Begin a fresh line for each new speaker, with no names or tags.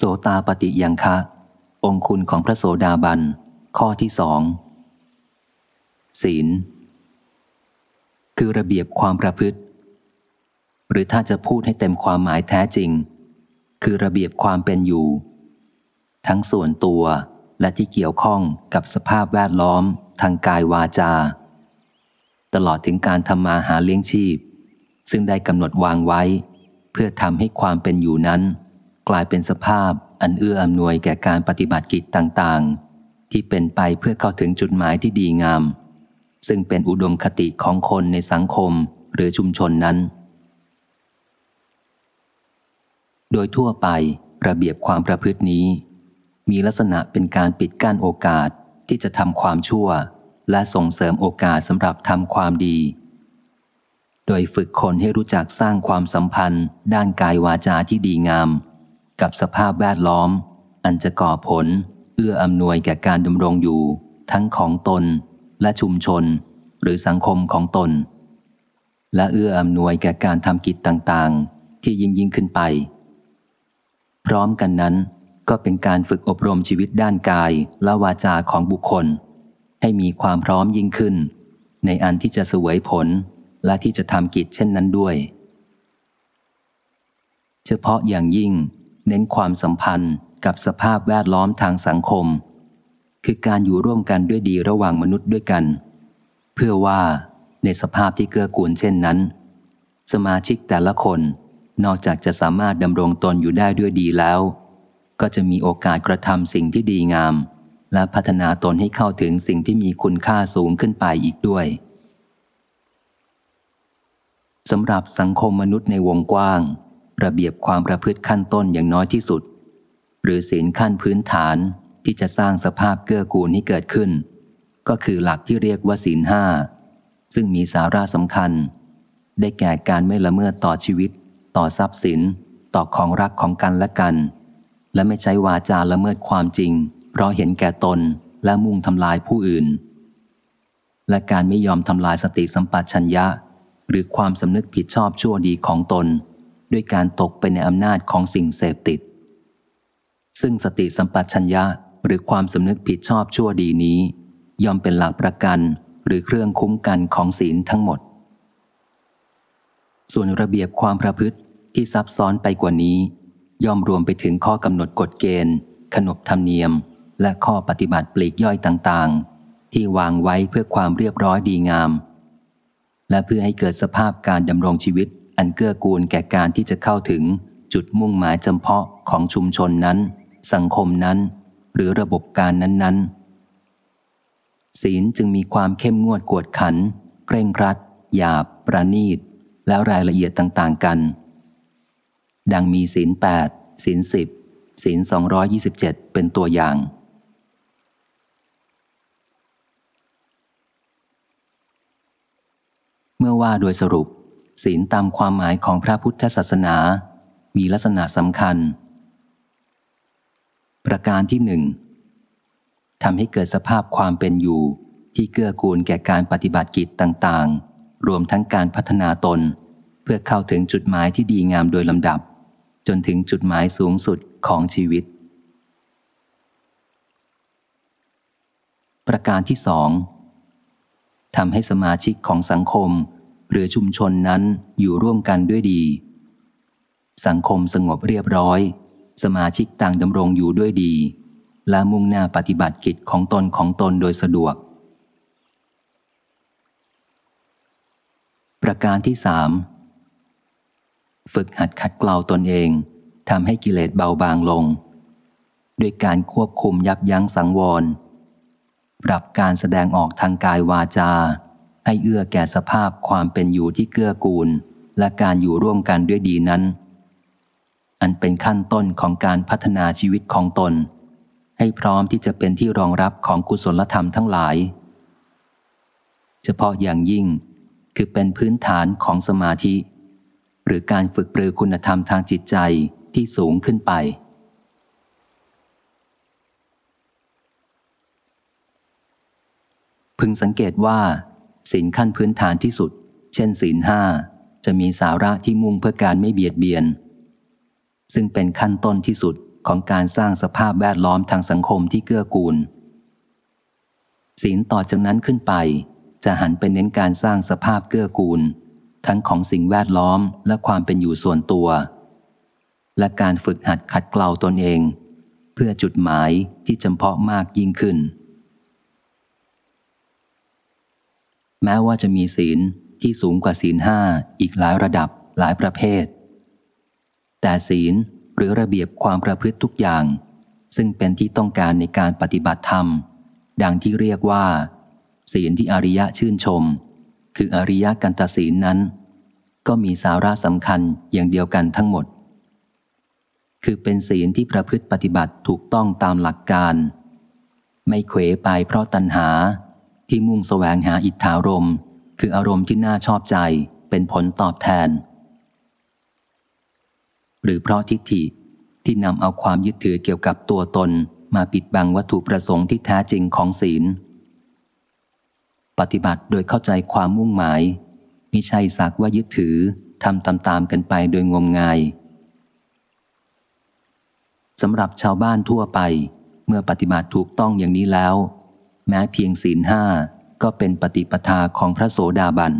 โสตาปฏิยังคะ องคุณของพระโสดาบัน ข้อที่สองศีล คือระเบียบความประพฤติ หรือถ้าจะพูดให้เต็มความหมายแท้จริง คือระเบียบความเป็นอยู่ ทั้งส่วนตัวและที่เกี่ยวข้องกับสภาพแวดล้อม ทางกายวาจา ตลอดถึงการทำมาหาเลี้ยงชีพ ซึ่งได้กำหนดวางไว้ เพื่อทำให้ความเป็นอยู่นั้น กลายเป็นสภาพอันเอื้ออำนวยแก่การปฏิบัติกิจต่างๆ ที่เป็นไปเพื่อเข้าถึงจุดหมายที่ดีงาม ซึ่งเป็นอุดมคติของคนในสังคมหรือชุมชนนั้น โดยทั่วไประเบียบความประพฤตินี้ มีลักษณะเป็นการปิดกั้นโอกาสที่จะทำความชั่ว และส่งเสริมโอกาสสำหรับทำความดี โดยฝึกคนให้รู้จักสร้างความสัมพันธ์ ด้านกายวาจาที่ดีงาม กับสภาพแวดล้อม อันจะก่อผล เอื้ออำนวยแก่การดำรงอยู่ ทั้งของตนและชุมชน หรือสังคมของตน และเอื้ออำนวยแก่การทำกิจต่างๆ ที่ยิ่งยิ่งขึ้นไป พร้อมกันนั้นก็เป็นการฝึกอบรมชีวิตด้านกายและวาจาของบุคคล ให้มีความพร้อมยิ่งขึ้น ในอันที่จะสวยผลและที่จะทำกิจเช่นนั้นด้วย เฉพาะอย่างยิ่ง เน้นความสัมพันธ์กับสภาพแวดล้อมทางสังคม คือการอยู่ร่วมกันด้วยดีระหว่างมนุษย์ด้วยกัน เพื่อว่าในสภาพที่เกื้อกูลเช่นนั้น สมาชิกแต่ละคน นอกจากจะสามารถดำรงตนอยู่ได้ด้วยดีแล้ว ก็จะมีโอกาสกระทำสิ่งที่ดีงาม และพัฒนาตนให้เข้าถึงสิ่งที่มีคุณค่าสูงขึ้นไปอีกด้วยสำหรับสังคมมนุษย์ในวงกว้าง ระเบียบความประพฤติขั้นต้นอย่างน้อยที่สุด หรือศีลขั้นพื้นฐานที่จะสร้างสภาพเกื้อกูลให้เกิดขึ้น ก็คือหลักที่เรียกว่าศีลห้าซึ่งมีสาระสำคัญ ได้แก่การไม่ละเมิดต่อชีวิต ต่อทรัพย์สิน ต่อของรักของกันและกัน และไม่ใช้วาจาละเมิดความจริง เพราะเห็นแก่ตนและมุ่งทำลายผู้อื่น และการไม่ยอมทำลายสติสัมปชัญญะ หรือความสำนึกผิดชอบชั่วดีของตน ด้วยการตกไปในอำนาจของสิ่งเสพติด ซึ่งสติสัมปชัญญะหรือความสำนึกผิดชอบชั่วดีนี้ ย่อมเป็นหลักประกันหรือเครื่องคุ้มกันของศีลทั้งหมด ส่วนระเบียบความประพฤติที่ซับซ้อนไปกว่านี้ ย่อมรวมไปถึงข้อกำหนดกฎเกณฑ์ ขนบธรรมเนียม และข้อปฏิบัติปลีกย่อยต่างๆ ที่วางไว้เพื่อความเรียบร้อยดีงาม และเพื่อให้เกิดสภาพการดำรงชีวิต อันเกื้อกูลแก่การที่จะเข้าถึงจุดมุ่งหมายจำเพาะของชุมชนนั้น สังคมนั้น หรือระบบการนั้น ๆ ศีลจึงมีความเข้มงวดกวดขัน เคร่งครัด หยาบ ประณีต แล้วรายละเอียดต่าง ๆ กัน ดังมีศีลแปดศีลสิบศีลสองร้อยี่สิบเจ็ดเป็นตัวอย่างเมื่อว่าโดยสรุป ศีลตามความหมายของพระพุทธศาสนา มีลักษณะสำคัญ ประการที่หนึ่งทำให้เกิดสภาพความเป็นอยู่ ที่เกื้อกูลแก่การปฏิบัติกิจต่างๆ รวมทั้งการพัฒนาตน เพื่อเข้าถึงจุดหมายที่ดีงามโดยลำดับ จนถึงจุดหมายสูงสุดของชีวิต ประการที่สองทำให้สมาชิกของสังคม หรือชุมชนนั้นอยู่ร่วมกันด้วยดี สังคมสงบเรียบร้อย สมาชิกต่างดำรงอยู่ด้วยดี และมุ่งหน้าปฏิบัติกิจของตนของตนโดยสะดวก ประการที่สามฝึกหัดขัดเกลาตนเองทำให้กิเลสเบาบางลง ด้วยการควบคุมยับยั้งสังวร ปรับการแสดงออกทางกายวาจา ให้เอื้อแก่สภาพความเป็นอยู่ที่เกื้อกูล และการอยู่ร่วมกันด้วยดีนั้น อันเป็นขั้นต้นของการพัฒนาชีวิตของตน ให้พร้อมที่จะเป็นที่รองรับของกุศลธรรมทั้งหลาย เฉพาะอย่างยิ่งคือเป็นพื้นฐานของสมาธิ หรือการฝึกปรือคุณธรรมทางจิตใจที่สูงขึ้นไป พึงสังเกตว่า ศีลขั้นพื้นฐานที่สุด เช่นศีลห้าจะมีสาระที่มุ่งเพื่อการไม่เบียดเบียน ซึ่งเป็นขั้นต้นที่สุดของการสร้างสภาพแวดล้อมทางสังคมที่เกื้อกูล ศีลต่อจากนั้นขึ้นไป จะหันไปเน้นการสร้างสภาพเกื้อกูล ทั้งของสิ่งแวดล้อมและความเป็นอยู่ส่วนตัว และการฝึกหัดขัดเกลาตนเอง เพื่อจุดหมายที่จำเพาะมากยิ่งขึ้น ม้ว่าจะมีศีลที่สูงกว่าศีลห้าอีกหลายระดับหลายประเภท แต่ศีลหรือระเบียบความประพฤติทุกอย่าง ซึ่งเป็นที่ต้องการในการปฏิบัติธรรม ดังที่เรียกว่า ศีลที่อริยะชื่นชม คืออริยกันตศีลนั้น ก็มีสาระสำคัญอย่างเดียวกันทั้งหมด คือเป็นศีลที่ประพฤติปฏิบัติถูกต้องตามหลักการ ไม่เขวไปเพราะตัณหา ที่มุ่งแสวงหาอิทธารมคืออารมณ์ที่น่าชอบใจเป็นผลตอบแทน หรือเพราะทิฏฐิที่นำเอาความยึดถือเกี่ยวกับตัวตนมาปิดบังวัตถุประสงค์ที่แท้จริงของศีล ปฏิบัติโดยเข้าใจความมุ่งหมายมิใช่สักว่ายึดถือทำตามๆกันไปโดยงมงายสำหรับชาวบ้านทั่วไป เมื่อปฏิบัติถูกต้องอย่างนี้แล้ว แม้เพียงศีลห้าก็เป็นปฏิปทาของพระโสดาบัน